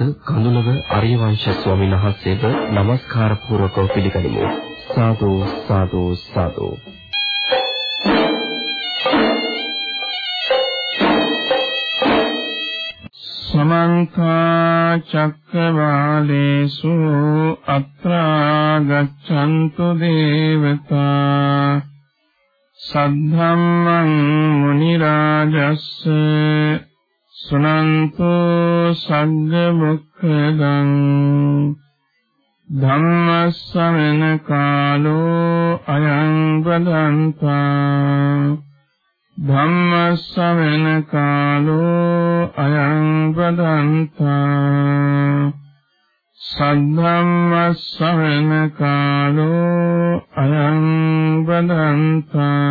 අද කඳුලව අරියවංශ ස්වාමීන් වහන්සේව নমස්කාර පූර්වකව පිළිගනිමු. සාදු සාදු සාදු. සමන්ත චක්කවාලේසු අත්‍රා ගච්ඡන්තු දේවතා සද්ධම්මං මුනි රාජස්ස සුනන්තු සග්ග මුක්ඛදං ධම්මස්සමන කාලෝ අයං වදන්තා ධම්මස්සමන කාලෝ අයං වදන්තා සද්ධම්මස්සමන කාලෝ අයං වදන්තා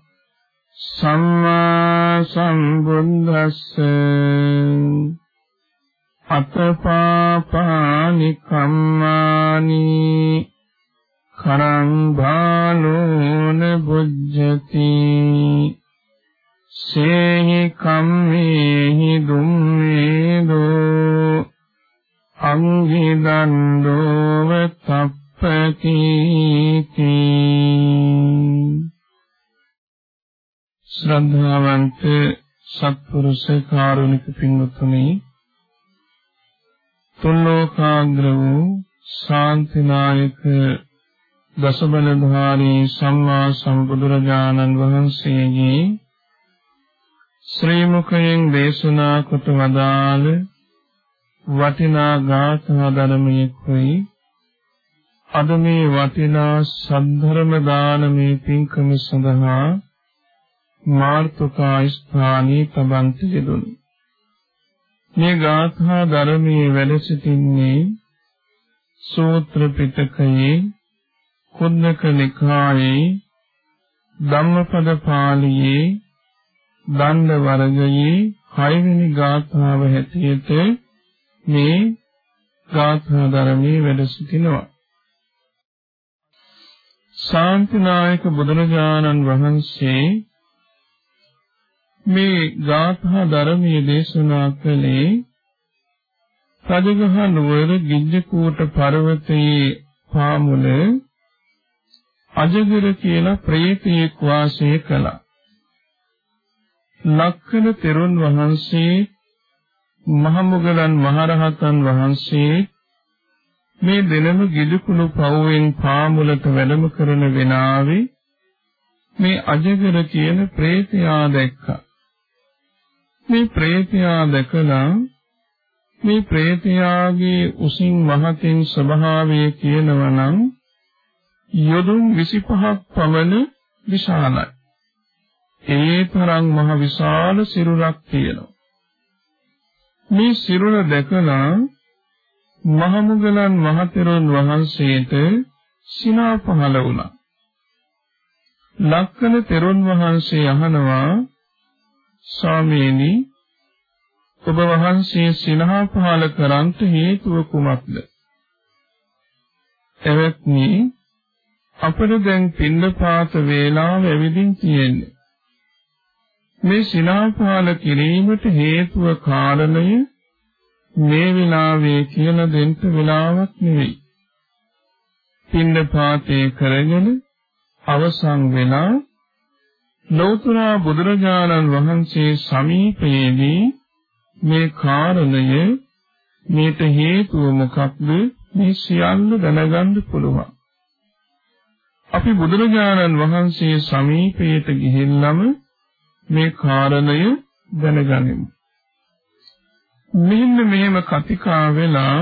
සම්මා සම්බුද්දස්ස අතපාපානි කම්මානි කරං භාලෝන බුද්ධති සේහි කම්මේහි දුම්මේදෝ අංහි දණ්ඩෝව තප්පති ශ්‍රද්ධාවන්ත සත්පුරුෂ කාරුණික පින්වත්නි තුන්ලෝකාග්‍ර වූ ශාන්තිනායක දසබලධාරී සම්මා සම්බුදුරජාණන් වහන්සේගේ ශ්‍රී මුඛයෙන් දේශනා කොට වදාළ වටිනා ගාථා ධර්මයේ කුයි අද මේ වටිනා සද්ධර්ම දානමේ පින්කම සඳහා මාර්තුකා ස්ථානී තබන්ත යෙදුනි. මේ ගාථා ධර්මයේ වැඩ සිටින්නේ සූත්‍ර පිටකයේ කුද්දක නිකායේ ධම්මපද පාළියේ දණ්ඩ වර්ගයේ හයවෙනි ගාථාව හැටියට මේ ගාථා ධර්මයේ වැඩ සිටිනවා. ශාන්තිනායක බුදුරජාණන් වහන්සේ මේ ගාථා ධර්මයේ දේශනා කළේ රජගහ නුවර ගිජ්ජකූට පර්වතයේ පාමුල අජගර කියලා ප්‍රේතයෙක් වාසය කළා. ලක්කන තෙරුන් වහන්සේ මහමුගලන් මහරහතන් වහන්සේ මේ දෙනම ගිජකුණු පවුවෙන් පාමුලට වැඩම කරන වෙනාවේ මේ අජගර කියන ප්‍රේතයා දැක්කා. මේ ප්‍රේතයා දැකලා මේ ප්‍රේතයාගේ උසින් මහතින් ස්වභාවය කියනවා නම් යොදුන් 25ක් පමණ විශාලයි. ඒ තරම් මහ විශාල සිරුරක් තියෙනවා. මේ සිරුර දැකලා මහමුගලන් මහතෙරුන් වහන්සේට සිනා පහළ වුණා. ලක්කන තෙරුන් වහන්සේ අහනවා ස්වාමීනි ඔබ වහන්සේ සිනහ පහල කරන්ට හේතුව කුමක්ද? එවත්නි අපට දැන් පින්නපාත වේලාව ඇවිදින් තියෙන්නේ. මේ සිනහ පහල කිරීමට හේතුව කාරණය මේ විලාවේ කියලා දෙන්න වෙලාවක් නෙවෙයි. පින්නපාතේ කරගෙන අවසන් වෙලා ලෞතර බුදුරජාණන් වහන්සේ සමීපයේදී මේ කාරණය මේට හේතුව මොකක්ද මේ සියල්ල දැනගන්න පුළුවන්. අපි බුදුරජාණන් වහන්සේ සමීපයට ගිහිල්ලම මේ කාරණය දැනගනිමු. මෙන්න මෙහෙම කතිකා වෙලා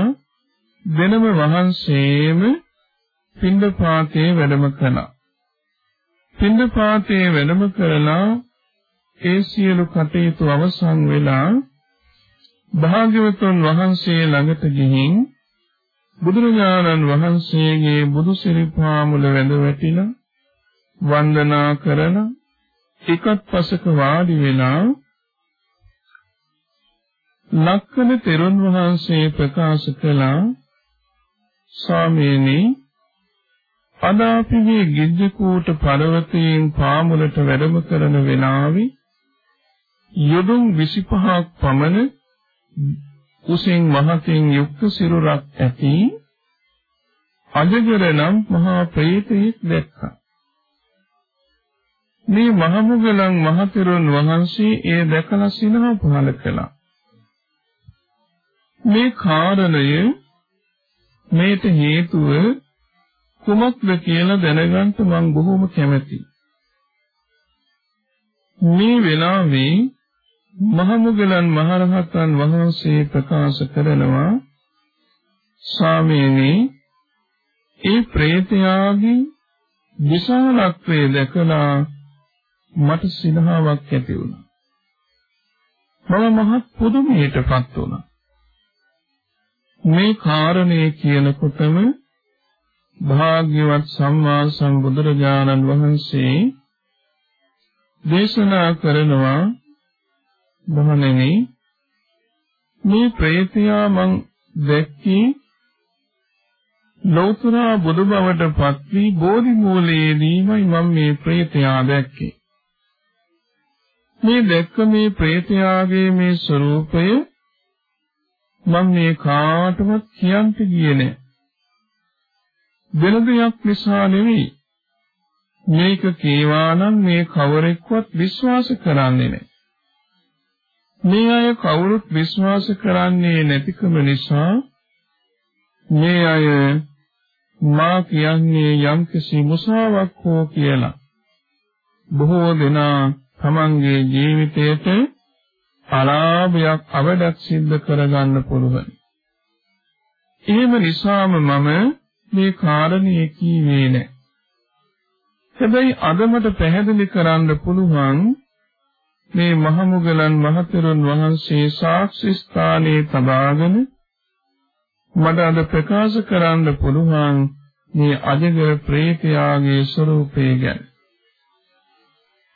දෙනම වහන්සේම පින්දපාතේ වැඩම කළා. පින්දපාතේ වැඩම කරලා ඒ සියලු කටයුතු අවසන් වෙලා භාග්‍යවතුන් වහන්සේ ළඟට ගිහින් බුදුරජාණන් වහන්සේගේ බුදු සිරිපා මුල වැඳ වැටිලා වන්දනා කරන එකත් පසක වාඩි වෙලා ලක්කන තෙරුන් වහන්සේ ප්‍රකාශ කළා ස්වාමීනි අද අපි මේ ගිජ්ජකූට පර්වතයෙන් පාමුලට වැඩම කරන වෙලාවේ යොදුන් 25ක් පමණ කුසින් මහතින් යුක්ත සිරුරක් ඇති අජගර නම් මහා ප්‍රේතයෙක් දැක්කා. මේ මහමුගලන් මහතෙරුන් වහන්සේ ඒ දැකලා සිනහ පහල කළා. මේ කාරණය මේට හේතුව කුමක්ද කියලා දැනගන්න මම බොහොම කැමැතියි. මේ වෙලාවේ මහමුගලන් මහරහතන් වහන්සේ ප්‍රකාශ කරනවා ස්වාමීනි ඒ ප්‍රේතයාගේ විශාලත්වයේ දැකලා මට සිනහාවක් ඇති වුණා. මම මහත් පුදුමයටපත් වුණා. මේ කාරණේ කියනකොටම භාග්‍යවත් සම්මා සම්බුදුරජාණන් වහන්සේ දේශනා කරනවා මහණෙනි මේ ප්‍රේතයා මං දැක්කේ. ලෞතර බුදු බවට පත් වී බෝධි මූලයේදීමයි මම මේ ප්‍රේතයා දැක්කේ. මේ දැක්ක මේ ප්‍රේතයාගේ මේ ස්වરૂපය මම මේ කාටවත් කියන්න ගියේ නෑ. වෙන දෙයක් නිසා නෙවෙයි මේක කේවානම් මේ කවරෙක්වත් විශ්වාස කරන්නේ නැහැ. මේ අය කවුරුත් විශ්වාස කරන්නේ නැතිකම නිසා මේ අය මා කියන්නේ යම්කිසි මුසාවක් හෝ කියලා බොහෝ දෙනා තමන්ගේ ජීවිතයට අලාභයක් අවඩක් සිද්ධ කරගන්න පුළුවන්. එහෙම නිසාම මම මේ කාරණේ කීවේ නැහැ. හැබැයි අද මට පැහැදිලි කරන්න පුළුවන් මේ මහමුගලන් මහතෙරුන් වහන්සේ සාක්ෂි ස්ථානයේ තබාගෙන මට අද ප්‍රකාශ කරන්න පුළුවන් මේ අජගර ප්‍රේතයාගේ ස්වરૂපය ගැන.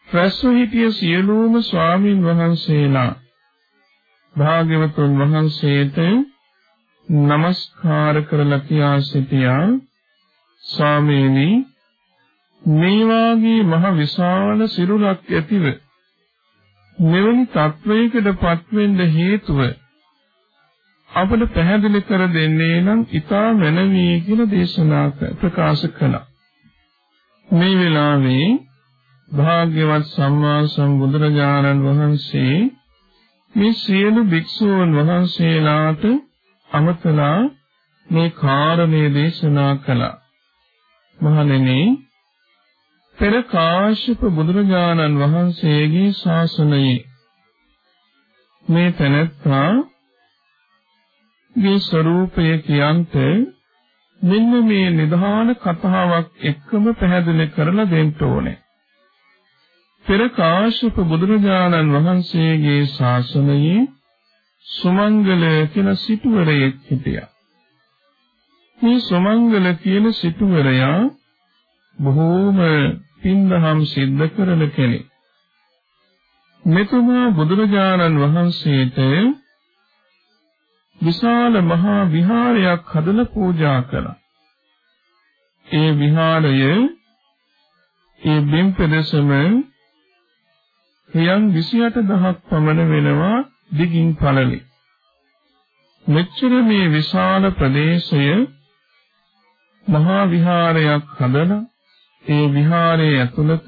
රැස්ව හිටිය සියලුම ස්වාමින් වහන්සේලා භාග්‍යවතුන් වහන්සේට নমස්කාර කරලා කියා සිටියා ස්වාමීනි මේ වාගේ මහ විශාල සිරුරක් ඇතිව මෙවැනි තත්වයකටපත් වෙන්න හේතුව අපට පැහැදිලි කර දෙන්නේ නම් ඊතා මනමී කියලා දේශනා ප්‍රකාශ කළා. මේ වෙලාවේ භාග්‍යවත් සම්මා සම්බුදුරජාණන් වහන්සේ මේ සියලු භික්ෂූන් වහන්සේලාට අමතලා මේ කාරණේ දේශනා කළා. මහණෙනි පෙර කාශ්‍යප බුදුරජාණන් වහන්සේගේ ශාසනයේ මේ තැනැත්තා ගේ ස්වરૂපය කියන්ට මෙන්න මේ නිධාන කතාවක් එක්කම පැහැදිලි කරලා දෙන්න ඕනේ. පෙර කාශ්‍යප බුදුරජාණන් වහන්සේගේ ශාසනයේ සුමංගල කියන සිටුවරයෙක් හිටියා. මේ සුමංගල කියන සිටුවරයා බොහෝම පින්දහම් සිද්ධ කරන කෙනෙක්. මෙතුමා බුදුරජාණන් වහන්සේට විශාල මහා විහාරයක් හදලා පූජා කළා. ඒ විහාරය ඒ බිම් පෙදෙසම හියන් 28000ක් පමණ වෙනවා දිගින් පළලි. මෙච්චර මේ විශාල ප්‍රදේශය මහා විහාරයක් හදලා ඒ විහාරයේ ඇතුළත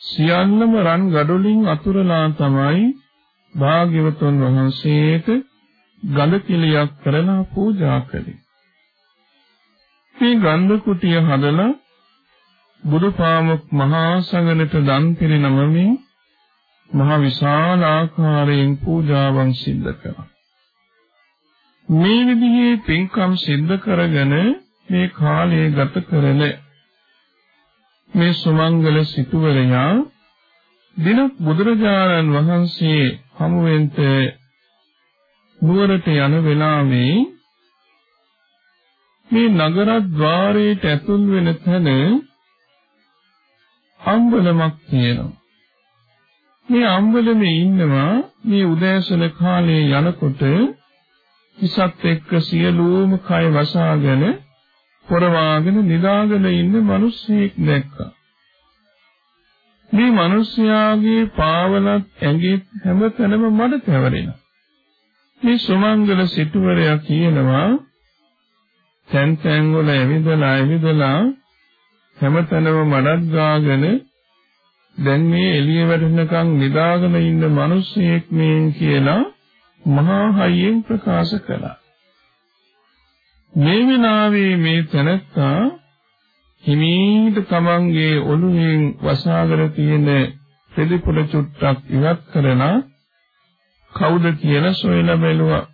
සියල්ලම රන් ගඩොලින් අතුරලා තමයි භාග්‍යවතුන් වහන්සේට ගඳ කිලියක් කරලා පූජා කළේ. මේ ගන්ධ කුටිය හදලා බුදුපාමොක් මහා සංඝනට දන් පිරිනමමින් මහ විශාල ආකාරයෙන් පූජාවන් සිද්ධ කළා. මේ විදිහේ පින්කම් සිද්ධ කරගෙන මේ කාලය ගත කරලා මේ සුමංගල සිටුවරයා දිනක් බුදුරජාණන් වහන්සේ හමුවෙන්ට නුවරට යන වෙලාවේ මේ නගරද්්වාරයට ඇතුල් වෙන තැන අම්බලමක් තියෙනවා. මේ අම්බලමේ ඉන්නවා මේ උදෑසන කාලේ යනකොට ඉසත් එක්ක සියලුම කය වසාගෙන පොරවාගෙන නිදාගෙන ඉන්න මිනිස්සෙක් දැක්කා. මේ මිනිස්යාගේ පාවලත් ඇඟේ හැමතැනම මඩ තැවරෙනවා. මේ සුමංගල සිටුවරයා කියනවා තැන් තැන් වල ඇවිදලා ඇවිදලා හැමතැනම මඩක් ගාගෙන දැන් මේ එළිය වැටෙනකන් නිදාගෙන ඉන්න මිනිස්සෙක් මේ කියලා මහා හයියෙන් ප්‍රකාශ කළා. මේ විනාවේ මේ තැනත්තා හිමීට තමන්ගේ ඔළුවෙන් වසාගෙන තියෙන පෙදපොළ චුට්ටක් ඉවත් කරලා කවුද කියලා සොයලා බැලුවා.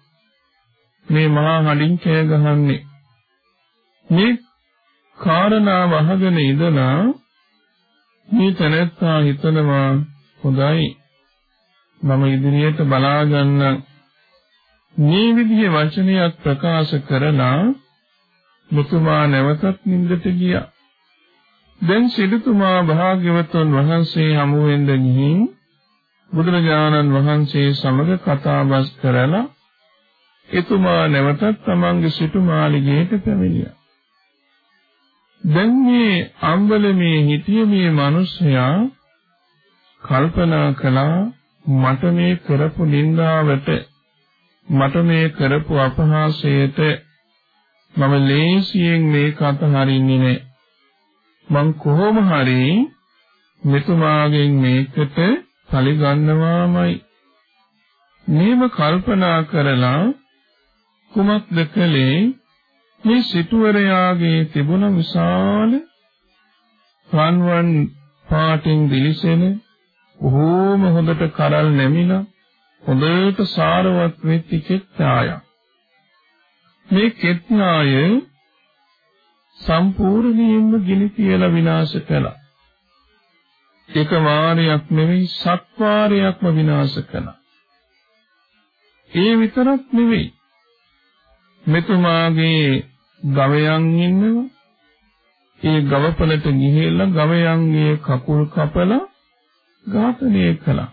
මේ මහා හඬින් කෑ ගහන්නේ. මේ කාරණාව අහගෙන ඉඳලා මේ තැනැත්තා හිතනවා හොඳයි මම ඉදිරියට බලා ගන්න මේ විදිහේ වචනයක් ප්‍රකාශ කරලා මුතුමා නැවතත් නින්දට ගියා. දැන් සිටුතුමා භාග්‍යවතුන් වහන්සේ හමු වෙන්න ගිහින් බුදුරජාණන් වහන්සේ සමග කතා බස් කරලා එතුමා නැවතත් තමන්ගේ සිටු මාලිගයට පැමිණියා. දැන් මේ අම්බලමේ හිටිය මේ මිනිසයා කල්පනා කළා මට මේ කරපු නින්දාවට මට මේ කරපු අපහාසයට මම ලේසියෙන් මේක අතහරින්නේ නැහැ. මං කොහොම හරි මෙතුමාගෙන් මේකට පරිගන්නවාමයි. මේව කල්පනා කරලා කුමක්ද කළේ මේ සිටුවරයාගේ තිබුණ විශාල රන්වන් පාටින් දිලිසෙන බොහෝම හොඳට කරල් නැමිලා හොඳට සාරවත් වෙච්ච කෙත්තාය. මේ කෙත්නාය සම්පූර්ණයෙන්ම ගිනි කියලා විනාශ කළා. එක වාරයක් නෙවෙයි සත් වාරයක්ම විනාශ කළා. ඒ විතරක් නෙවෙයි මෙතුමාගේ ගවයන් ඉන්නවා. ඒ ගවපලට ගිහිල්ලා ගවයන්ගේ කකුල් කපලා ඝාතනය කළා.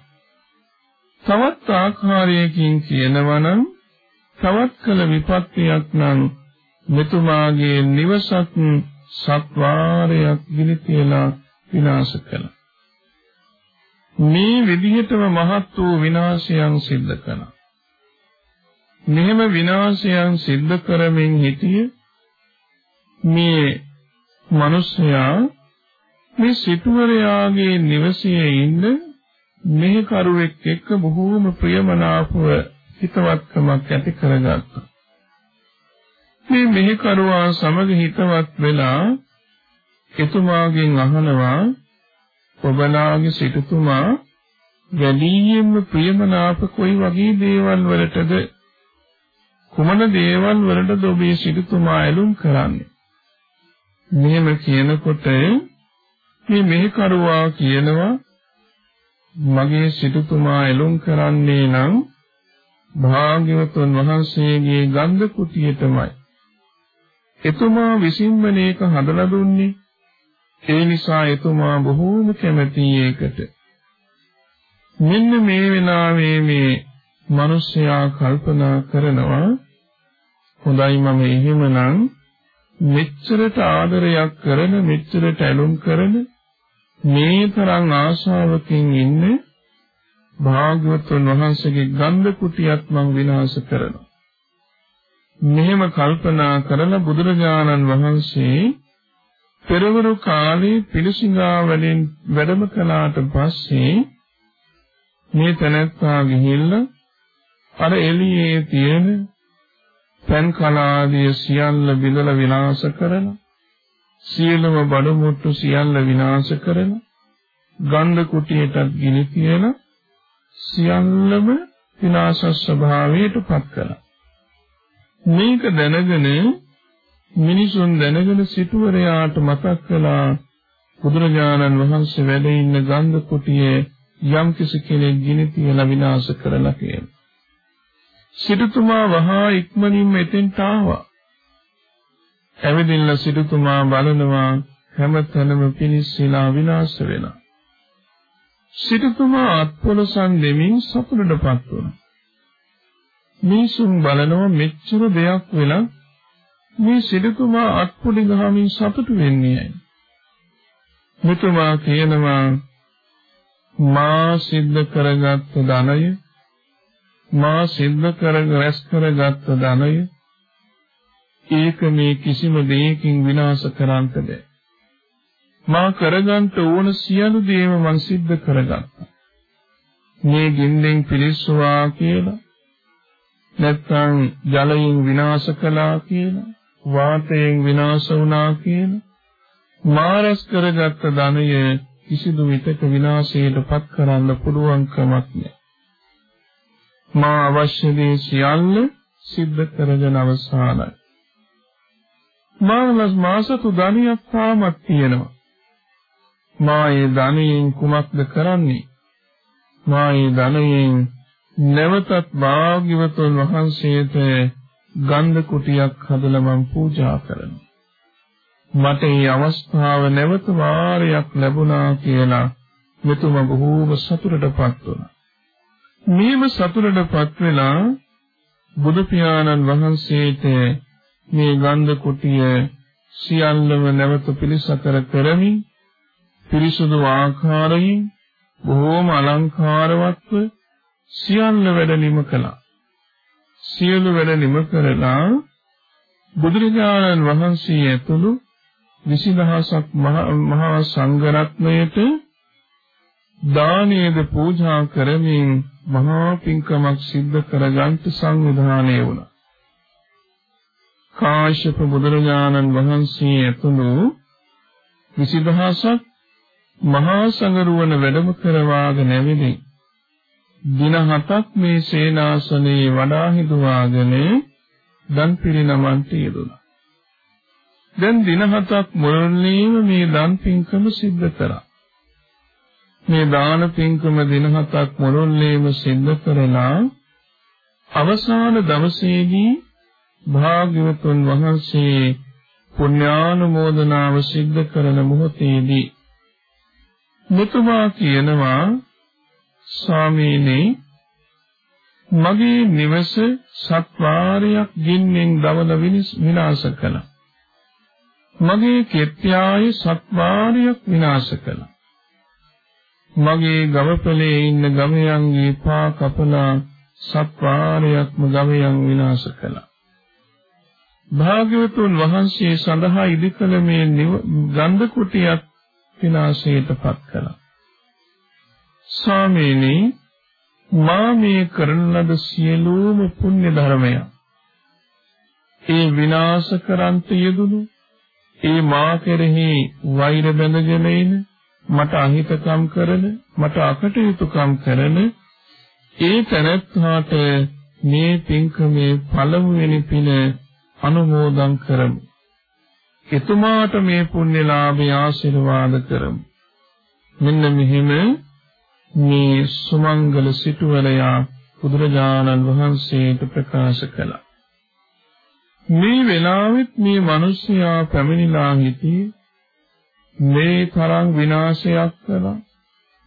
තවත් ආකාරයකින් කියනවනම් තවත් කළ විපත්තියක් නම් මෙතුමාගේ නිවසක් සත්වාරයක් ගිනි තියලා විනාශ කළා. මේ විදිහටම මහත් වූ විනාශයන් සිද්ධ කළා. මෙහෙම විනාශයන් සිද්ධ කරමින් හිටියේ මේ මිනිසයා මේ සිටුවරයාගේ නිවසේ ඉන්න මේ කරුවෙක් එක්ක බොහෝම ප්‍රියමනාපව හිතවත්කමක් ඇති කරගත්තා. මේ මෙහෙකරුවා සමග හිතවත් වෙලා එතුමාගෙන් අහනවා ඔබලාගේ සිටුතුමා වැඩියෙන්ම ප්‍රියමනාප කොයි වගේ දේවල් වලටද කුමන දේවල් වලටද ඔබේ සිටුතුමා ඇලුම් කරන්නේ මෙහෙම කියනකොට මේ මෙහෙකරුවා කියනවා මගේ සිටුතුමා එළුම් කරන්නේ නම් භාග්‍යවතුන් වහන්සේගේ ගන්ධ කුටියටමයි. එතුමා විසින්ම මේක හදලා දුන්නේ. ඒ නිසා එතුමා බොහෝම කැමතියි ඒකට. මෙන්න මේ වෙලාවේ මේ මිනිසයා කල්පනා කරනවා හොඳයි මම එහෙමනම් මෙච්චරට ආදරයක් කරන මෙච්චරට ඇලුම් කරන මේ තරම් ආශාවකින් ඉන්නේ භාග්‍යවතුන් වහන්සේගේ ගන්ධ කුටියත් මං විනාශ කරනවා. මෙහෙම කල්පනා කරලා බුදුරජාණන් වහන්සේ පෙරවරු කාලේ පිළිසිඟා වලින් වැඩම කළාට පස්සේ මේ තැනැත්තා ගිහිල්ලා අර එළියේ තියෙන පෙන් කලාදී සියල්ල බිඳලා විනාශ කරන සියලුම බඩු මුට්ටු සියල්ල විනාශ කරන ගන්ධ කුටියටත් ගිනි තියන සියල්ලම විනාශ ස්වභාවයට පත් කළා. මේක දැනගෙන මිනිසුන් දැනගෙන සිටුවරයාට මතක් කළා බුදුරජාණන් වහන්සේ වැඩ ඉන්න ගන්ධ කුටියේ යම් කිසි කෙනෙක් ගිනි තියලා විනාශ කරලා කියලා සිටුතුමා වහා ඉක්මනින්ම එතෙන්ට ආවා. ඇවිදින්න සිටුතුමා බලනවා හැමතැනම පිනිස්සලා විනාශ වෙනවා. සිටුතුමා අත්පොලසන් දෙමින් සතුටටපත් වුණා. මිනිසුන් බලනවා මෙච්චර දෙයක් වෙලා මේ සිටුතුමා අත්පොඩි ගහමින් සතුටු වෙන්නේ ඇයි? මෙතුමා කියනවා මා සිද්ධ කරගත් ධනය මා සිද්ධ කරගෙන රැස් කරගත් ධනය ඒක මේ කිසිම දෙයකින් විනාශ කරන්න බෑ. මා කරගන්න ඕන සියලු දේම මං සිද්ධ කරගත්තා. මේ ගින්නෙන් පිලිස්සුවා කියලා නැත්නම් ජලයෙන් විනාශ කළා කියලා වාතයෙන් විනාශ වුණා කියලා මාරස් කරගත් ධනය කිසිදු විටක විනාශයට පත් කරන්න පුළුවන් කමක් නැහැ. මා අවශ්‍ය දේ සියල්ල සිද්ධ කරගෙන අවසానයි. මානස් මාසතු ධනියක් තාමත් තියෙනවා. මා ඒ ධනයෙන් කුමක්ද කරන්නේ? මා ඒ ධනයෙන් නැවතත් භාග්‍යවතුන් වහන්සේට ගන්ධ කුටියක් හදලා මම පූජා කරනවා. මට මේ අවස්ථාව නැවත වාරයක් ලැබුණා කියලා මෙතුම බොහෝම සතුටටපත් වුණා. මේම සතුටටපත් වෙලා බුදු පියාණන් වහන්සේට මේ ගන්ධ කුටිය සියල්ලම නැවත පිළිසකර කරමින් පිරිසුදු ආකාරයෙන් බොහෝම අලංකාරවත්ව සියල්ල වැඩ නිම කළා. සියලු වැඩ නිම කරලා බුදුරජාණන් වහන්සේ ඇතුළු 20000ක් මහා සංඝරත්නයට දානයේද පූජා කරමින් මහා පින්කමක් සිද්ධ කරගන්න සංවිධානය වුණා. කාශ්‍යප බුදුරජාණන් වහන්සේ ඇතුළු 20000ක් මහා සංඝරුවන වැඩම කරවාගෙන ඇවිදින් දින හතක් මේ සේනාසනේ වඩා හිඳුවාගෙන දන් පිරිනමන්ට යෙදුණා. දැන් දින හතක් මුළුල්ලේම මේ දන් පින්කම සිද්ධ කරා. මේ දාන පින්කම දින හතක් මුළුල්ලේම සිද්ධ කරලා අවසාන දවසේදී භාග්‍යවතුන් වහන්සේ පුණ්‍යානුමෝදනාව සිද්ධ කරන මොහොතේදී මෙතුමා කියනවා ස්වාමීනි මගේ නිවස සත්වාරයක් ගින්නෙන් දවල විනාශ කළා. මගේ කෙත්‍යාය සත්වාරයක් විනාශ කළා. මගේ ගවපලේ ඉන්න ගවයන්ගේ පා කපලා සත්වාරයක්ම ගවයන් විනාශ කළා. භාග්‍යවතුන් වහන්සේ සඳහා ඉදිකල මේ ගන්ධ කුටියක් විනාශයටපත් කළා. ස්වාමීනි මා මේ කරන ලද සියලුම පුණ්‍ය ධර්මය ඒ විනාශ කරන්ත යෙදුණු ඒ මා කෙරෙහි වෛර බැඳගෙන ඉන මට අහිතකම් කරන මට අකටයුතුකම් කරන ඒ තැනැත්තාට මේ පින්කමේ පළමුවෙනි පින අනුමෝදන් කරමු. එතුමාට මේ පුණ්‍ය ලාභය ආශිර්වාද කරමු. මෙන්න මෙහිම මේ සුමංගල සිටුවරයා බුදුරජාණන් වහන්සේට ප්‍රකාශ කළා. මේ වෙලාවෙත් මේ මිනිසයා පැමිණිලා හිටියේ මේ තරම් විනාශයක් කළා.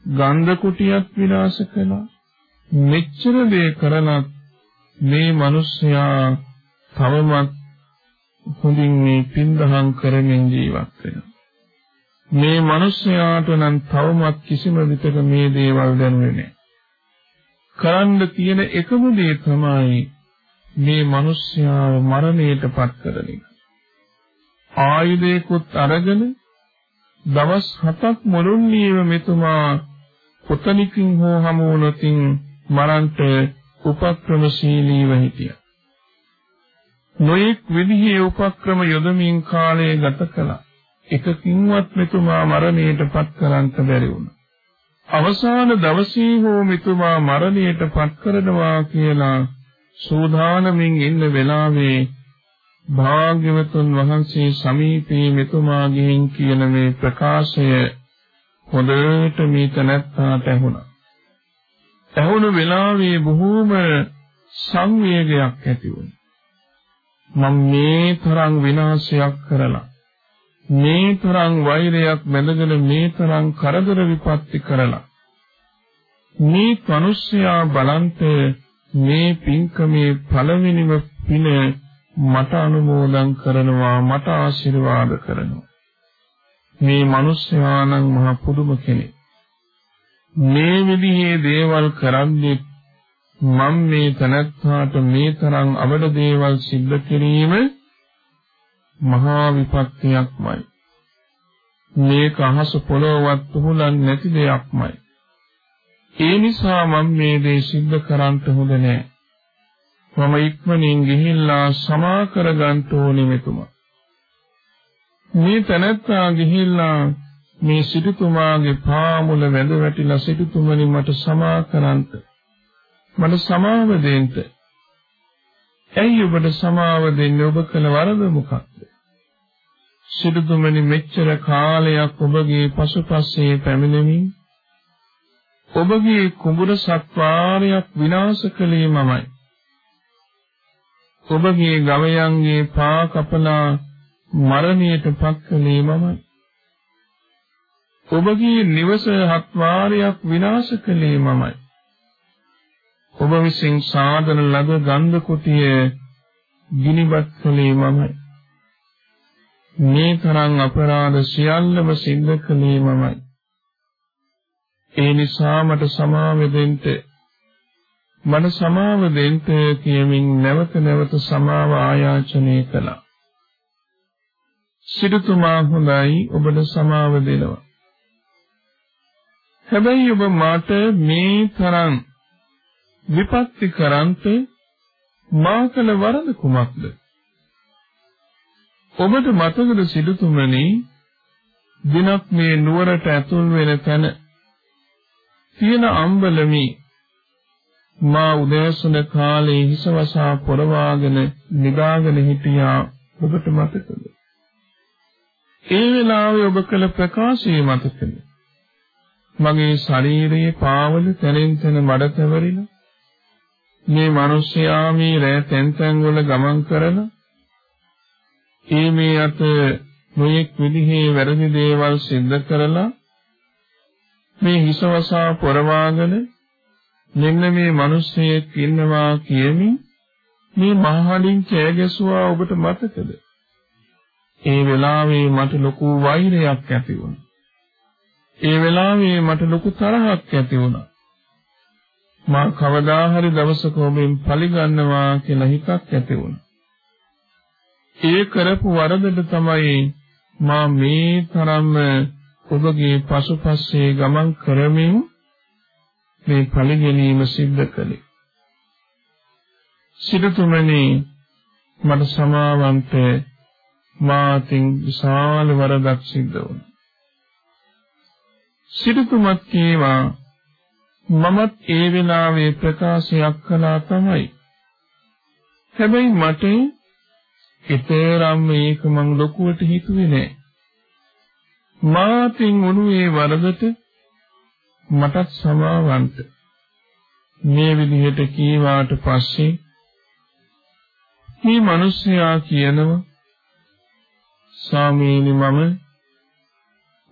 ගන්ධ කුටියක් විනාශ කළා. මෙච්චර දේ කරලත් මේ මිනිසයා තවමත් හොඳින් මේ පින්දහම් කරමින් ජීවත් වෙනවා. මේ මිනිස්යාට නම් තවමත් කිසිම විටක මේ දේවල් දැනුනේ නැහැ. කරන්න තියෙන එකම දේ තමයි මේ මිනිස්යාව මරණයටපත් කරන එක. ආයුධයකුත් අරගෙන දවස් හතක් මුළුල්ලේම මෙතුමා කොතනිකින් හෝ හමු වුණොතින් මරන්ට උපක්‍රමශීලීව හිටියා. නොඑක් විදිහේ උපක්‍රම යොදමින් කාලය ගත කළා. එකකින්වත් මෙතුමා මරණයටපත් කරන්ට බැරි වුණා. අවසාන දවසේ හෝ මෙතුමා මරණයටපත් කරනවා කියලා සූදානමින් ඉන්න වෙලාවේ භාග්‍යවතුන් වහන්සේ සමීපේ මෙතුමා ගිහින් කියන මේ ප්‍රකාශය හොඳට මේ තැනැත්තාට ඇහුණා. ඇහුණු වෙලාවේ බොහෝම සංවේගයක් ඇති වුණා. මම මේ තරම් විනාශයක් කරලා මේ තරම් වෛරයක් මැදගෙන මේ තරම් කරදර විපත්ති කරලා මේ මිනිස්යා බලන්ත මේ පින්කමේ පළවෙනිම පින මට අනුමෝදන් කරනවා මට ආශිර්වාද කරනවා මේ මිනිස්යා නම් මහ පුදුම කෙනෙක් මේ විදිහේ දේවල් කරන්නේ මම මේ තනත්තාට මේ තරම් අවඩ දේවල් සිද්ධ කිරීම මහා විපත්තියක්මයි. මේක අහස පොළොවත් උහුලන් නැති දෙයක්මයි. ඒ නිසා මම මේ දේ සිද්ධ කරන්න හොඳ නෑ. මම ඉක්මනින් ගිහිල්ලා සමා කරගන්න ඕනේ මෙතුමා. මේ තනත්තා ගිහිල්ලා මේ සිටුතුමාගේ පාමුල වැඳ වැටිලා සිටුතුමනි මට සමා කරන්ට මට සමාව දෙන්න. ඇයි ඔබට සමාව දෙන්නේ ඔබ කළ වරද මොකක්ද? සිටුතුමනි මෙච්චර කාලයක් ඔබගේ පසුපස්සේ පැමිණෙමින් ඔබගේ කුඹුර සත්වාරයක් විනාශ කළේ මමයි. ඔබගේ ගවයන්ගේ පා කපලා මරණයට පත් කළේ මමයි. ඔබගේ නිවස හත් වාරයක් විනාශ කළේ මමයි. ඔබ විසින් සාදන ලද ගන්ධ කුටිය ගිනිබත් කළේ මමයි. මේ තරම් අපරාධ සියල්ලම සිද්ධ කළේ මමයි. ඒ නිසා මට සමාව දෙන්න මට සමාව දෙන්න කියමින් නැවත නැවත සමාව ආයාචනය කළා. සිටුතුමා හොඳයි ඔබට සමාව දෙනවා. හැබැයි ඔබ මට මේ තරම් විපත්ති කරන්ත මා කළ වරද කුමක්ද? ඔබට මතකද සිටුතුමනි දිනක් මේ නුවරට ඇතුල් වෙන තැන තියෙන අම්බලමි මා උදෑසන කාලේ හිසවසා පොරවාගෙන නිදාගෙන හිටියා ඔබට මතකද? ඒ වෙලාවේ ඔබ කළ ප්‍රකාශය මතකද? මගේ ශරීරයේ පාවල තැනින් තැන මඩ තැවරිලා මේ මිනිස්යා මේ රැ තැන් තැන් වල ගමන් කරලා ඒ මේ අත නොයෙක් විදිහේ වැරදි දේවල් සිද්ධ කරලා මේ හිසවසා පොරවාගෙන මෙන්න මේ මිනිස්සෙක් ඉන්නවා කියමින් මේ මහහලින් කෑ ගැසුවා ඔබට මතකද? ඒ වෙලාවේ මට ලොකු වෛරයක් ඇති වුණා. ඒ වෙලාවේ මට ලොකු තරහක් ඇති වුණා. මා කවදා හරි දවසක ඔබෙන් පරිගන්නවා කියලා හිතක් ඇති වුණා. ඒ කරපු වරදට තමයි මා මේ තරම්ම ඔබගේ පසුපස්සේ ගමන් කරමින් මේ පරිගැනීම සිද්ධ කළේ. සිටුතුමනි මට සමාවන්ත මාතින් විශාල වරදක් සිද්ධ වුණා. සිටුතුමත් කීවා මමත් ඒ වෙලාවේ ප්‍රකාශයක් කළා තමයි. හැබැයි මට ඊතරම් මේක මං ලොකුවට හිතුවේ නෑ. මාතින් උණුවේ වරදට මටත් සමාවන්ත. මේ විදිහට කීවාට පස්සේ මේ මිනිස්සයා කියනවා ස්වාමීනි මම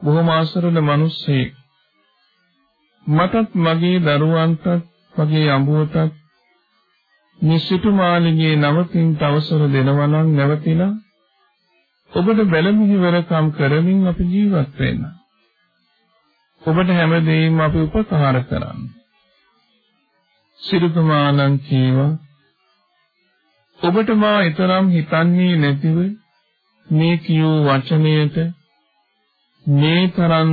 බොහොම ආසරණ මිනිස්සෙක්. මටත් මගේ දරුවන්ටත් මගේ අඹුවටත් මේ සිටුමාලිගේ නවතින්ට අවසර දෙනවා නම් නැවතිලා ඔබට බැලමිහිවරකම් කරමින් අපි ජීවත් වෙන්න. ඔබට හැමදේම අපි උපකාර කරන්න. සිටුමාලන් කීවා ඔබට මා ඊතරම් හිතන්නේ නැතිව මේ කියූ වචනයට මේ තරම්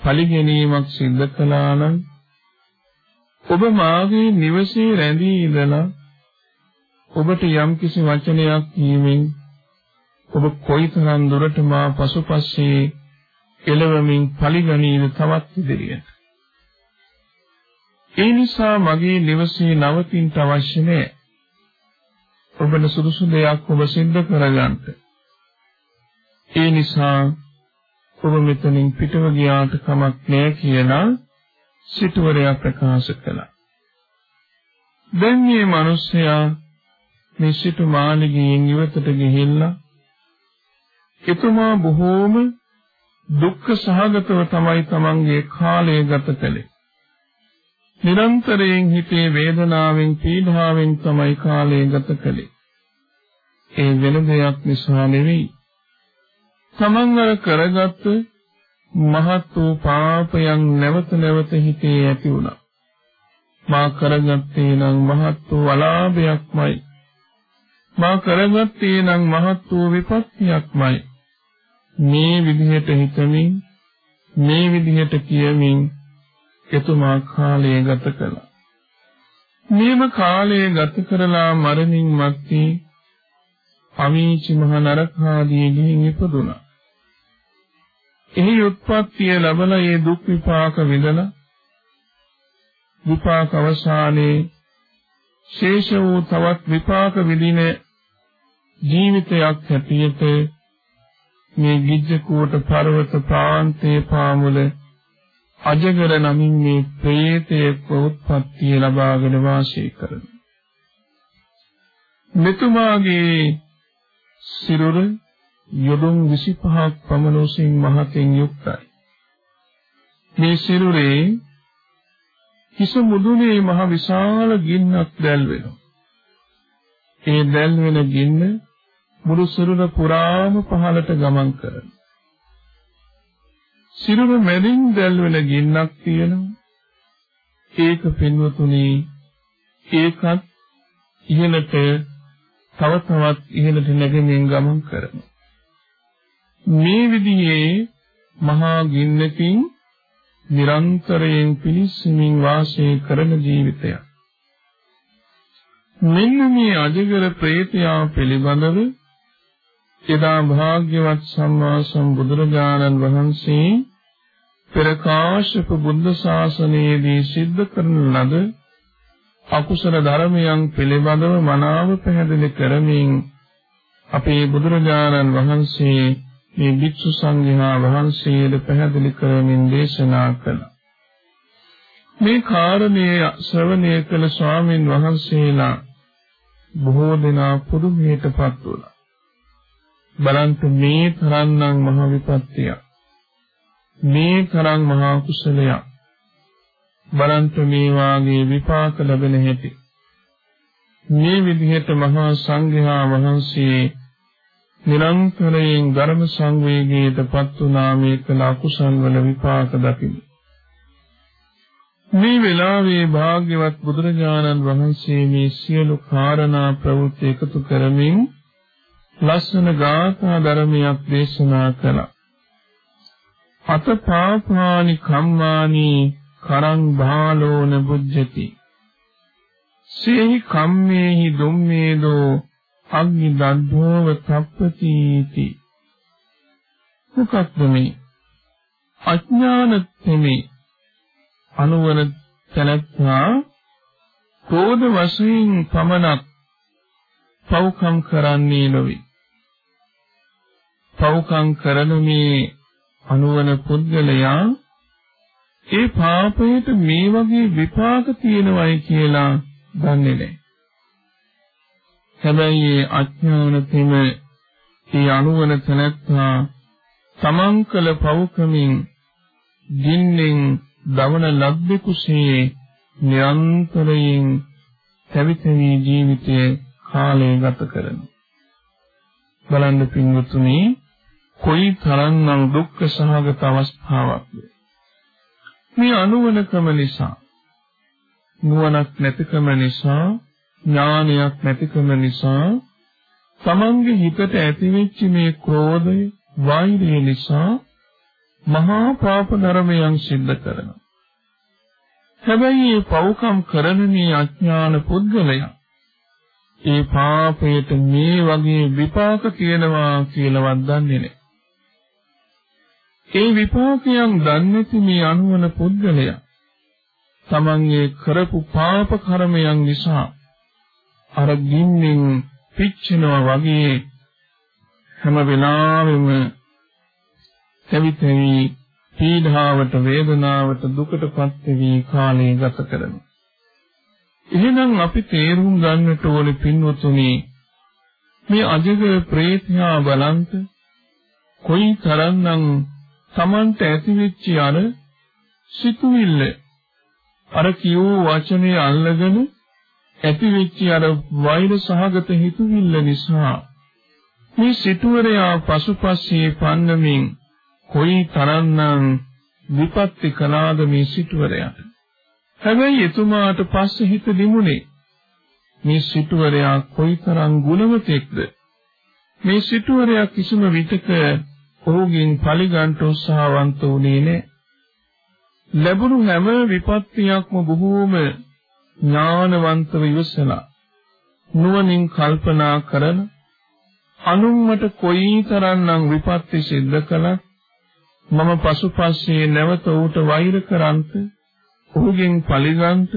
පරිගැනීමක් සිද්ධ කළා නම් ඔබ මාගේ නිවසේ රැඳී ඉඳලා ඔබට යම්කිසි වචනයක් කියමින් ඔබ කොයිතරම් දුරට මා පසුපස්සේ එළවමින් පරිගණීද තවත් ඉදිරියට. ඒ නිසා මගේ නිවසේ නවතින්න අවශ්‍ය නැහැ ඔබට සුදුසු දෙයක් ඔබ සිද්ධ කරගන්න ඒ නිසා ඔබ මෙතනින් පිටව ගියාට කමක් නෑ කියලා සිටුවරයා ප්‍රකාශ කළා. දැන් මේ මිනිසයා මේ සිටු මාළිගයෙන් ඉවතට ගිහිල්ලා එතුමා බොහෝම දුක්ඛ සහගතව තමයි තමන්ගේ කාලය ගත කළේ. නිරන්තරයෙන් හිතේ වේදනාවෙන් පීඩාවෙන් තමයි කාලය ගත කළේ. ඒ වෙන දෙයක් නිසා නෙවෙයි. තමන් අර කරගත්ත මහත් වූ පාපයන් නැවත නැවත හිතේ ඇති වුණා. මා කරගත්තේ නම් මහත් වූ අලාභයක්මයි. මා කරගත්තේ නම් මහත් වූ විපත්තියක්මයි. මේ විදිහට හිතමින් මේ විදිහට කියමින් එතුමා කාලය ගත කළා. මේම කාලය ගත කරලා මරණින් මත්තේ අමීචි මහ නරක ආදී ගිහින් ඉපදුනා. එහි උත්පත්තිය ලැබලා ඒ දුක් විපාක විඳලා විපාක අවසානයේ ශේෂ වූ තවත් විපාක විදින ජීවිතයක් හැටියට මේ ගිජ්ජකෝට පර්වත ප්‍රාන්තයේ පාමුල අජගර නමින් මේ ප්‍රේතයෙක් උත්පත්තිය ලබාගෙන වාසය කරන. මෙතුමාගේ සිරුර යොදුන් 25ක් පමණ උසින් මහතෙන් යුක්තයි. මේ සිරුරේ හිස මුදුනේ මහ විශාල ගින්නක් දැල් වෙනවා ඒ දැල් වෙන ගින්න මුළු සිරුර පුරාම පහළට ගමන් කරන. සිරුර මැදින් දැල්වෙන ගින්නක් තියෙනවා. ඒක පින්වතුනි ඒකත් ඉහළට තව තවත් ඉහළට නැගෙමින් ගමන් කරනවා. මේ විදිහේ මහා ගින්නකින් නිරන්තරයෙන් පිලිස්සමින් වාසය කරන ජීවිතයක්. මෙන්න මේ අජගර ප්‍රේතයා පිළිබඳව එදා භාග්‍යවත් සම්මා සම්බුදුරජාණන් වහන්සේ පෙර කාශ්‍යප බුද්ධ ශාසනයේදී සිද්ධ කරන ලද අකුසල ධර්මයන් පිළිබඳව මනාව පැහැදිලි කරමින් අපේ බුදුරජාණන් වහන්සේ මේ භික්ෂු සංඝයා වහන්සේට පැහැදිලි කරමින් දේශනා කළා. මේ කාරණේ ශ්‍රවණය කළ ස්වාමින් වහන්සේලා බොහෝ දෙනා පුදුමයටපත් වුණා. බලන්ත මේ තරම්නම් මහ විපත්තිය මේ තරම් මහා කුසලයක්. බලන්ත මේ වාගේ විපාක ලැබෙන හැටි. මේ විදිහට මහා සංඝයා වහන්සේ නිරන්තරයෙන් ධර්ම සංවේගයටපත් වුණා මේ කළ අකුසල් වල විපාක දකිමි. මේ වෙලාවේ භාග්‍යවත් බුදුරජාණන් වහන්සේ මේ සියලු කාරණා ප්‍රවෘත්ති එකතු කරමින් ලස්සන ගාථා ධර්මයක් දේශනා කළා. අත පාපානි කම්මානි කරං බාලෝන බුද්ධති. සේහි කම්මේහි දුම්මේදෝ අග්නි දද්ධෝව තප්පතිති. මොකක්ද මේ? අඥාන තෙමේ අනුවන තැනැත්තා ක්‍රෝධ වශයෙන් පමණක් පව්කම් කරන්නේ නොවේ. පව්කම් කරන මේ අනුවන පුද්ගලයා ඒ පාපයට මේ වගේ විපාක තියෙනවයි කියලා දන්නේ නැහැ. හැබැයි ඒ අඥාන තෙම ඒ අනුවන තැනැත්තා තමන් කළ පව්කමින් ගින්නෙන් දවන ලබ්බෙකුසේ නිරන්තරයෙන් පැවිතවි ජීවිතයේ කාලය ගත කරනවා. බලන්න පින්වතුනි කොයි තරම්නම් දුක්ඛ සහගත අවස්ථාවක්ද මේ අනුවණකම නිසා නුවණක් නැතිකම නිසා ඥානයක් නැතිකම නිසා තමන්ගේ හිතට ඇතිවෙච්ච මේ ක්‍රෝධය වෛරය නිසා මහා පාප ධර්මයන් සිද්ධ කරනවා. හැබැයි මේ පව්කම් කරන මේ අඥාන පුද්ගලයා ඒ පාපයට මේ වගේ විපාක තියෙනවා කියලාවත් දන්නේ නැහැ. ඒ විපාකයන් දන්නේ මේ අනුවන පුද්ගලයා තමන්ගේ කරපු පාප කර්මයන් නිසා අර ගින්නෙන් පිච්චෙනවා වගේ හැම වෙලාවෙම තැවිතැවි පීඩාවට වේදනාවට දුකටපත් වෙවි කාලය ගත කරනවා. එහෙනම් අපි තේරුම් ගන්නට ඕනේ පින්වතුනි මේ අජගර ප්‍රේතයා බලන්ත කොයි තරම්නම් Tamanta ඇතිවෙච්ච අර සිතුවිල්ල අර කියෝ වචනේ අල්ලගෙන ඇතිවෙච්ච අර වෛර සහගත හිතුවිල්ල නිසා මේ සිටුවරයා පසුපස්සේ පන්නමින් කොයි තරම්නම් විපත්ති කලාද මේ සිටුවරයාට හැබැයි එතුමාට පස්සේ හිත දිමුනේ මේ සිටුවරයා කොයිතරම් ගුණවතෙක්ද? මේ සිටුවරයා කිසිම විටක ඔහුගෙන් පරිගන්ට උත්සාහවන්ත වුණේ නැහැ ලැබුණු හැම විපත්තියක්ම බොහෝම ඥානවන්තව ඉවසලා නුවණින් කල්පනා කරන අනුන්මට කොයිතරම්නම් විපත්ති සිද්ධ කළත් මම පසුපස්සේ නැවත ඌට වෛර කරන්ත ඔහුගෙන් පරිගන්ත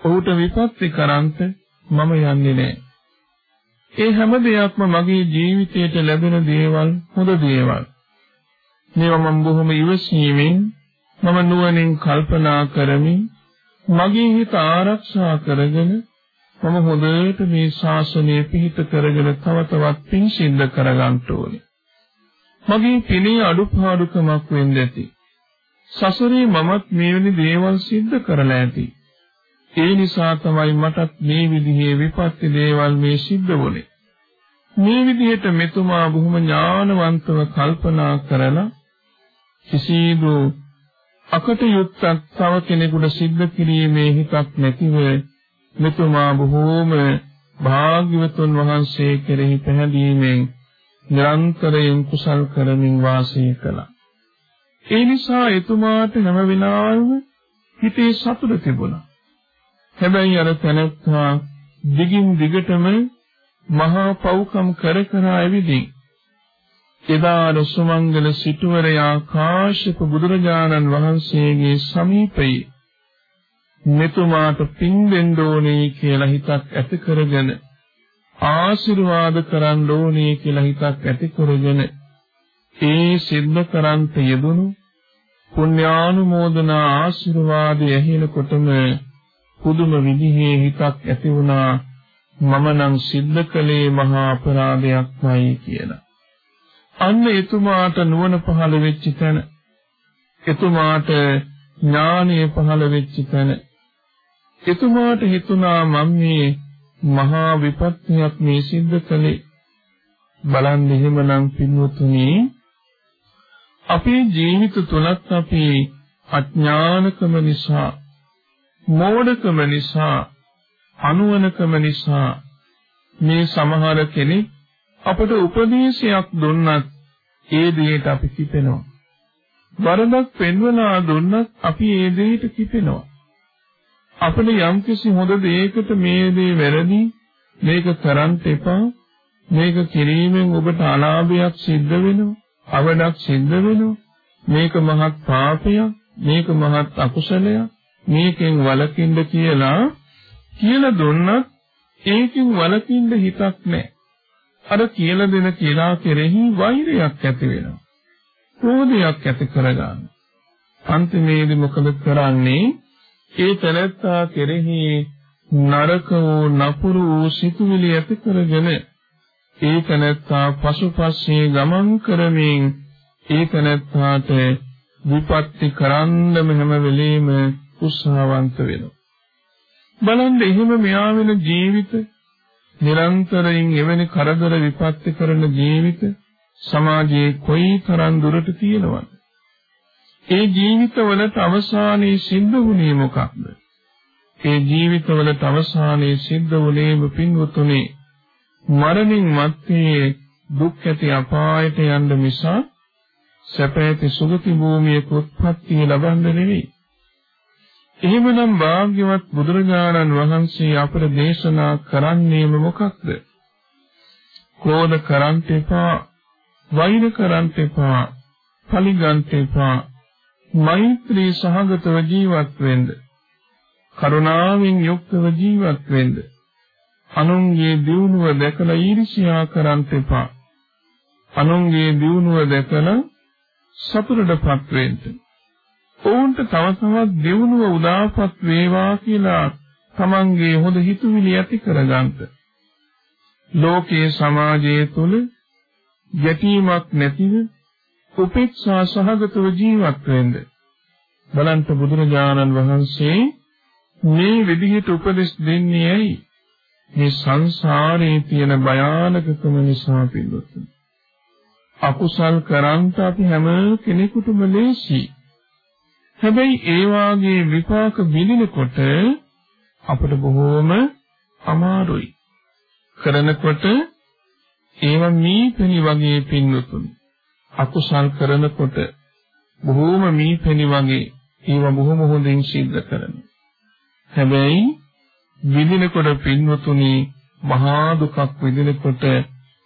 ඔහුට විපත්ති කරන්ත මම යන්නේ නැහැ. ඒ හැම දෙයක්ම මගේ ජීවිතයට ලැබෙන දේවල් හොඳ දේවල්. මේවා මම බොහොම ඉවසීමෙන් මම නුවණින් කල්පනා කරමින් මගේ හිත ආරක්ෂා කරගෙන මම හොඳට මේ ශාසනය පිහිට කරගෙන තව තවත් පින් සිද්ධ කරගන්න ඕනේ. මගේ පිනේ අඩුපාඩුකමක් වෙන්න ඇති. සසරේ මමත් මේ වෙනි දේවල් සිද්ධ කරලා ඇති. ඒ නිසා තමයි මටත් මේ විදිහේ විපත්ති දේවල් මේ සිද්ධ වුනේ. මේ විදිහට මෙතුමා බොහොම ඥානවන්තව කල්පනා කරලා කිසිදු අකටයුත්තක් තව කෙනෙකුට සිද්ධ කිරීමේ හිතක් නැතිව මෙතුමා බොහෝම භාග්‍යවතුන් වහන්සේ කෙරෙහි පැහැදීමෙන් නිරන්තරයෙන් කුසල් කරමින් වාසය කළා. ඒ නිසා එතුමාට හැම වෙලාවෙම හිතේ සතුට තිබුණා. හැබැයි අර තැනත්තා දිගින් දිගටම මහා පව්කම් කර කර ඇවිදින් එදා රසමංගල සිටුවරයා කාශ්‍යප බුදුරජාණන් වහන්සේගේ සමීපයේ. මෙතුමාට පින් දෙන්න ඕනේ කියලා හිතක් ඇති කරගෙන ආශිර්වාද කරන්න ඕනේ කියලා හිතක් ඇති කරගෙන ඒ සිද්ධ කරන්ත යෙදුණු පුණ්‍යානුමෝදනා ආශිර්වාදය ඇහෙනකොටම පුදුම විදිහේ හිතක් ඇති වුණා. මම නම් සිද්ධ කළේ මහා අපරාධයක්මයි කියලා. අන්න එතුමාට නුවණ පහළ වෙච්ච තැන. එතුමාට ඥානය පහළ වෙච්ච තැන. එතුමාට හිතුණා මම මේ මහා විපත්තියක් මේ සිද්ධ කළේ. බලන්න එහෙමනම් පින්වතුනි අපේ ජීවිත තුලත් අපි අඥානකම නිසා මෝඩකම නිසා අනුවනකම නිසා මේ සමහර කෙනෙක් අපට උපදේශයක් දුන්නත් ඒ දෙයට අපි කිපෙනවා. වරදක් පෙන්වලා දුන්නත් අපි ඒ දෙයට කිපෙනවා. අපිට යම්කිසි හොඳ දෙයකට මේ දේ වැරදි මේක කරන්න එපා මේක කිරීමෙන් ඔබට අලාභයක් සිද්ධ වෙනවා අවඩක් සිද්ධ වෙනවා මේක මහත් පාපයක් මේක මහත් අකුසලයක් මේකෙන් වළකින්න කියලා කියලා දුන්නත් ඒකෙන් වළකින්න හිතක් නැහැ අර කියලා දෙන කියලා කෙරෙහි වෛරයක් ඇති වෙනවා. ක්‍රෝධයක් ඇති කරගන්න. අන්තිමේදී මොකද කරන්නේ? ඒ තැනැත්තා කෙරෙහි නරක වූ නපුරු වූ සිතුවිලි ඇති කරගෙන ඒ තැනැත්තා පසුපස්සේ ගමන් කරමින් ඒ තැනැත්තාට විපත්ති කරන්නම හැම වෙලෙම උත්සාහවන්ත වෙනවා. බලන්න එහෙම මෙයා වෙන ජීවිතේ නිරන්තරයෙන් එවැනි කරදර විපත්ති කරන ජීවිත සමාජයේ කොයි තරම් දුරට තියෙනවද? ඒ ජීවිතවලට අවසානයේ සිද්ධ වුණේ මොකක්ද? ඒ ජීවිතවලට අවසානයේ සිද්ධ වුණේම පින්වතුනි මරණින් මත්තේ දුක් ඇති අපායට යන්න මිසක් සැප ඇති සුගති භූමියක උත්පත්තිය ලබන්න නෙවෙයි. එහෙමනම් භාග්‍යවත් බුදුරජාණන් වහන්සේ අපට දේශනා කරන්නේම මොකක්ද? ක්‍රෝධ කරන්ට එපා, වෛර කරන්ට එපා, පලිගන්ට එපා. මෛත්‍රී සහගතව ජීවත් වෙන්න. කරුණාවෙන් යුක්තව ජීවත් වෙන්න. අනුන්ගේ දියුණුව දැකලා ඊර්ෂ්‍යා කරන්ට එපා. අනුන්ගේ දියුණුව දැකලා සතුටටපත් වෙන්න. ඔවුන්ට තව තවත් දියුණුව උදාපත් වේවා කියලා තමන්ගේ හොඳ හිතුවිලි ඇති කරගන්න. ලෝකයේ සමාජයේ තුල ගැටීමක් නැතිව උපේක්ෂා සහගතව ජීවත් වෙන්න. බලන්ත බුදුරජාණන් වහන්සේ මේ විදිහට උපදෙස් දෙන්නේ ඇයි? මේ සංසාරයේ තියෙන භයානකකම නිසා පිළිතුරු. අකුසල් කරන්ට අපි හැම කෙනෙකුටම ලේසි. හැබැයි ඒ වාගේ විපාක විඳිනකොට අපට බොහෝම අමාරුයි. කරනකොට ඒවා මීපෙනි වගේ පින්නතුනි. අකුසල් කරනකොට බොහෝම මීපෙනි වගේ ඒවා බොහොම හොඳින් සිද්ධ කරනවා. හැබැයි විඳිනකොට පින්වතුනි මහා දුකක් විඳිනකොට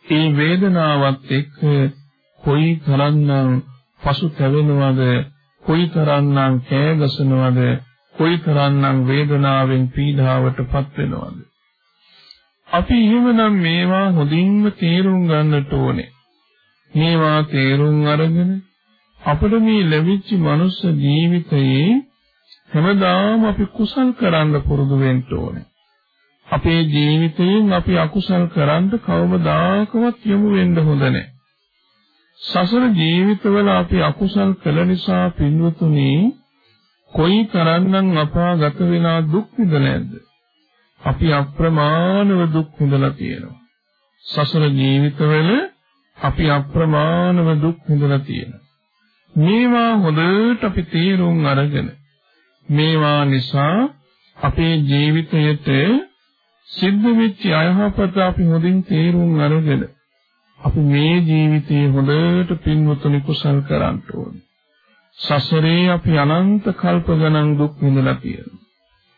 ඒ වේදනාවත් එක්ක කොයි තරම්නම් පසුතැවෙනවද කොයි තරම්නම් කෑගසනවද කොයි තරම්නම් වේදනාවෙන් පීඩාවටපත් වෙනවද අපි එහෙමනම් මේවා හොඳින්ම තේරුම් ගන්නට ඕනේ මේවා තේරුම් අරගෙන අපිට මේ ලැබිච්ච මනුස්ස ජීවිතයේ හැමදාම අපි කුසල් කරන්න පුරුදු වෙන්න ඕනේ. අපේ ජීවිතයෙන් අපි අකුසල් කරන්න කවමදාකවත් යමු වෙන්න හොඳ නැහැ. සසර ජීවිතවල අපි අකුසල් කළ නිසා පින්වතුනි කොයි තරම්නම් අපාගත වෙනා දුක් විඳලාද? අපි අප්‍රමාණව දුක් විඳලා තියෙනවා. සසර ජීවිතවල අපි අප්‍රමාණව දුක් විඳලා තියෙනවා. මේවා හොඳට අපි තේරුම් අරගෙන මේවා නිසා අපේ ජීවිතයට සිද්ධ වෙච්ච අයහපත අපි හොඳින් තේරුම් අරගෙන අපි මේ ජීවිතයේ හොඳට පින්වතුනි කුසල් කරන්න ඕනේ. සසරේ අපි අනන්ත කල්ප ගණන් දුක් විඳලා තියෙනවා.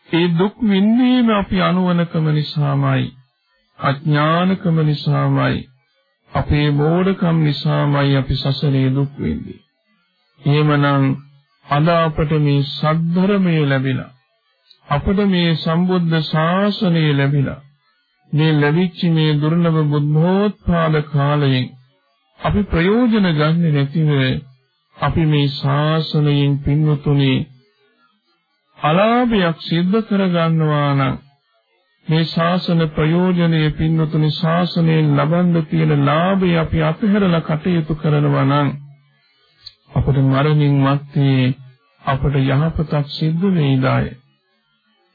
ඒ දුක් විඳීම අපි අනුවනකම නිසාමයි අඥානකම නිසාමයි අපේ මෝඩකම් නිසාමයි අපි සසරේ දුක් විඳින්නේ. එහෙමනම් අද අපට මේ සද්ධර්මය ලැබිලා අපට මේ සම්බුද්ධ ශාසනය ලැබිලා මේ ලැබිච්ච මේ දුර්ලභ බුද්ධෝත්පාද කාලයෙන් අපි ප්‍රයෝජන ගන්නේ නැතිව අපි මේ ශාසනයෙන් පින්වතුනි අලාභයක් සිද්ධ කරගන්නවා නම් මේ ශාසන ප්‍රයෝජනයේ පින්වතුනි ශාසනයෙන් ලබන්න තියෙන ලාභය අපි අතහැරලා කටයුතු කරනවා නම් අපට මරණින් මත්තේ අපට යහපතක් සිද්ධ වෙයිදාය.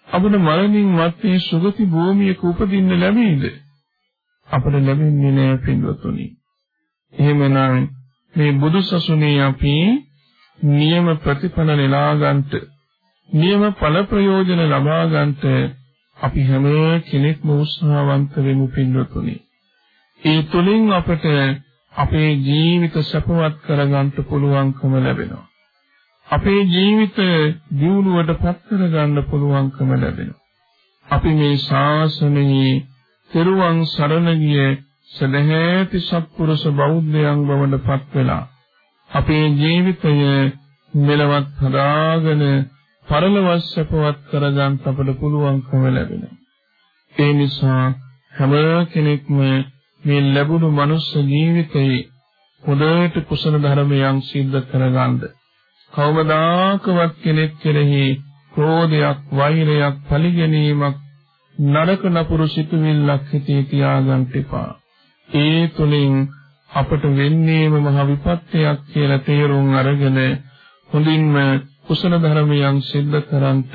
අපට මරණින් මත්තේ සුගති භූමියක උපදින්න ලැබෙයිද? අපට ලැබෙන්නේ නෑ පින්වතුනි. එහෙමනම් මේ බුදුසසුනේ අපි නියම ප්‍රතිඵල නෙලා ගන්නට නියම ඵල ප්‍රයෝජන ලබා ගන්නට අපි හැම කෙනෙක්ම උත්සාහවන්ත වෙමු පින්වතුනි. ඒ තුලින් අපට අපේ ජීවිත සපවත් කරගන්න පුළුවන්කම ලැබෙනවා. අපේ ජීවිත දියුණුවට පත් කරගන්න පුළුවන්කම ලැබෙනවා. අපි මේ ශාසනයේ තෙරුවන් සරණ ගිය සදහැති සත්පුරුෂ බෞද්ධයන් බවට පත් වෙලා අපේ ජීවිතය මෙලවත් හදාගෙන පරලොවත් සපවත් කරගන්න අපට පුළුවන්කම ලැබෙනවා. ඒ නිසා හැම කෙනෙක්ම මේ ලැබුණු මනුස්ස ජීවිතයේ හොඳට කුසල ධර්මයන් සිද්ධ කරගන්න. කවමදාකවත් කෙනෙක් කෙරෙහි ක්‍රෝධයක්, වෛරයක්, පරිගැනීමක්, නරක නපුරු සිතුවිල්ලක් හිතේ තියාගන්න එපා. ඒ තුලින් අපට වෙන්නේම මහ විපත්යක් කියලා තේරුම් අරගෙන හොඳින්ම කුසල ධර්මයන් සිද්ධ කරන්ට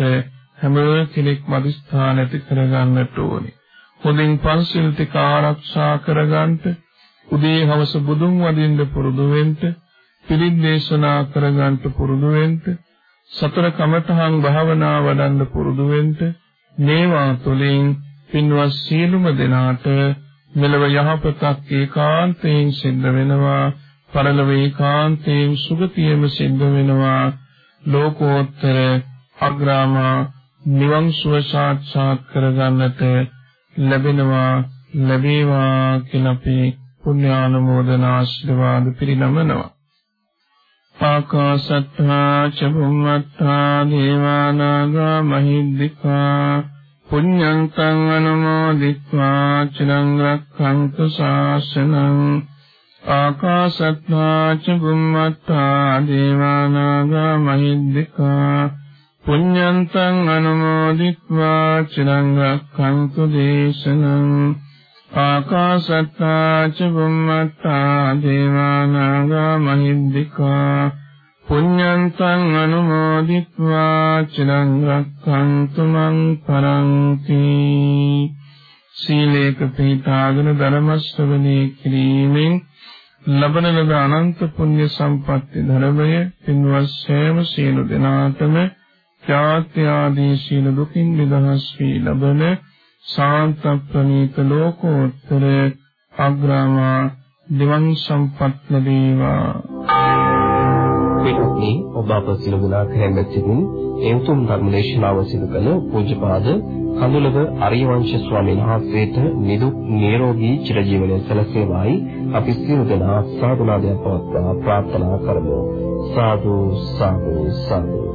හැම කෙනෙක්ම අදිස්ථාන ඇති කරගන්නට ඕනේ. හොඳින් පන්සිල් ටික ආරක්ෂා කරගන්නට උදේ හවස බුදුන් වදින්න පුරුදු වෙන්න පිළිත් දේශනා කරගන්නට පුරුදු වෙන්න සතර කමඨහං භාවනා වඩන්න පුරුදු වෙන්න මේවා තුළින් පින්වත් සීලුම දෙනාට මෙලව යහපතක් ඒකාන්තයෙන් සිද්ධ වෙනවා පරලොව ඒකාන්තයෙන් සුගතියම සිද්ධ වෙනවා ලෝකෝත්තර අග්‍රාමා නිවන් සුව සාක්ෂාත් කරගන්නට ලැබෙනවා ලැබේවා කියලා අපි පුණ්‍යානුමෝදන ආශිර්වාද පිරිනමනවා. ආකාශත්තා ච බුම්මත්තා දේවානාගා මහිද්దికා පුඤ්ඤං තං අනුමෝදිත්වා චිරං රක්ඛන්තු ශාසනං ආකාශත්තා ච බුම්මත්තා දේවානාගා මහිද්దికා පුඤ්ඤං තං අනුමෝදිත්වා චිරං රක්ඛන්තු දේශනං ආකාශත්තා ච බුම්මත්තා දේවානාගා මහිද්దికා පුඤ්ඤන්තං අනුමෝදිත්වා චිරං රක්ඛන්තු මං පරන්ති. සීලේක පිටාගෙන ධර්ම ශ්‍රවණේ කිරීමෙන් ලබන ලද අනන්ත පුණ්‍ය සම්පatti ධර්මය පින්වත් සෑම සියලු දෙනාටම ත්‍යාත්‍ය ආදී සීල දුකින් නිදහස් වී ලබන සාන්ත ප්‍රණීත ලෝකෝත්තර අග්‍රාමා දිවන් සම්පත් ලැබේවා පිටුනි ඔබ අප සියලු දෙනා හැම සිටින් ඒ උතුම් ධර්ම දේශනාව සිදු කළ පූජ්‍යපාද කඳුලව අරියවංශ ස්වාමීන් වහන්සේට නිදුක් නිරෝගී චිරජීවනය සැලසේවායි අපි සියලු දෙනා සාදුනාදයක් පවත්වා ප්‍රාර්ථනා කරමු. සාදු සාදු සාදු.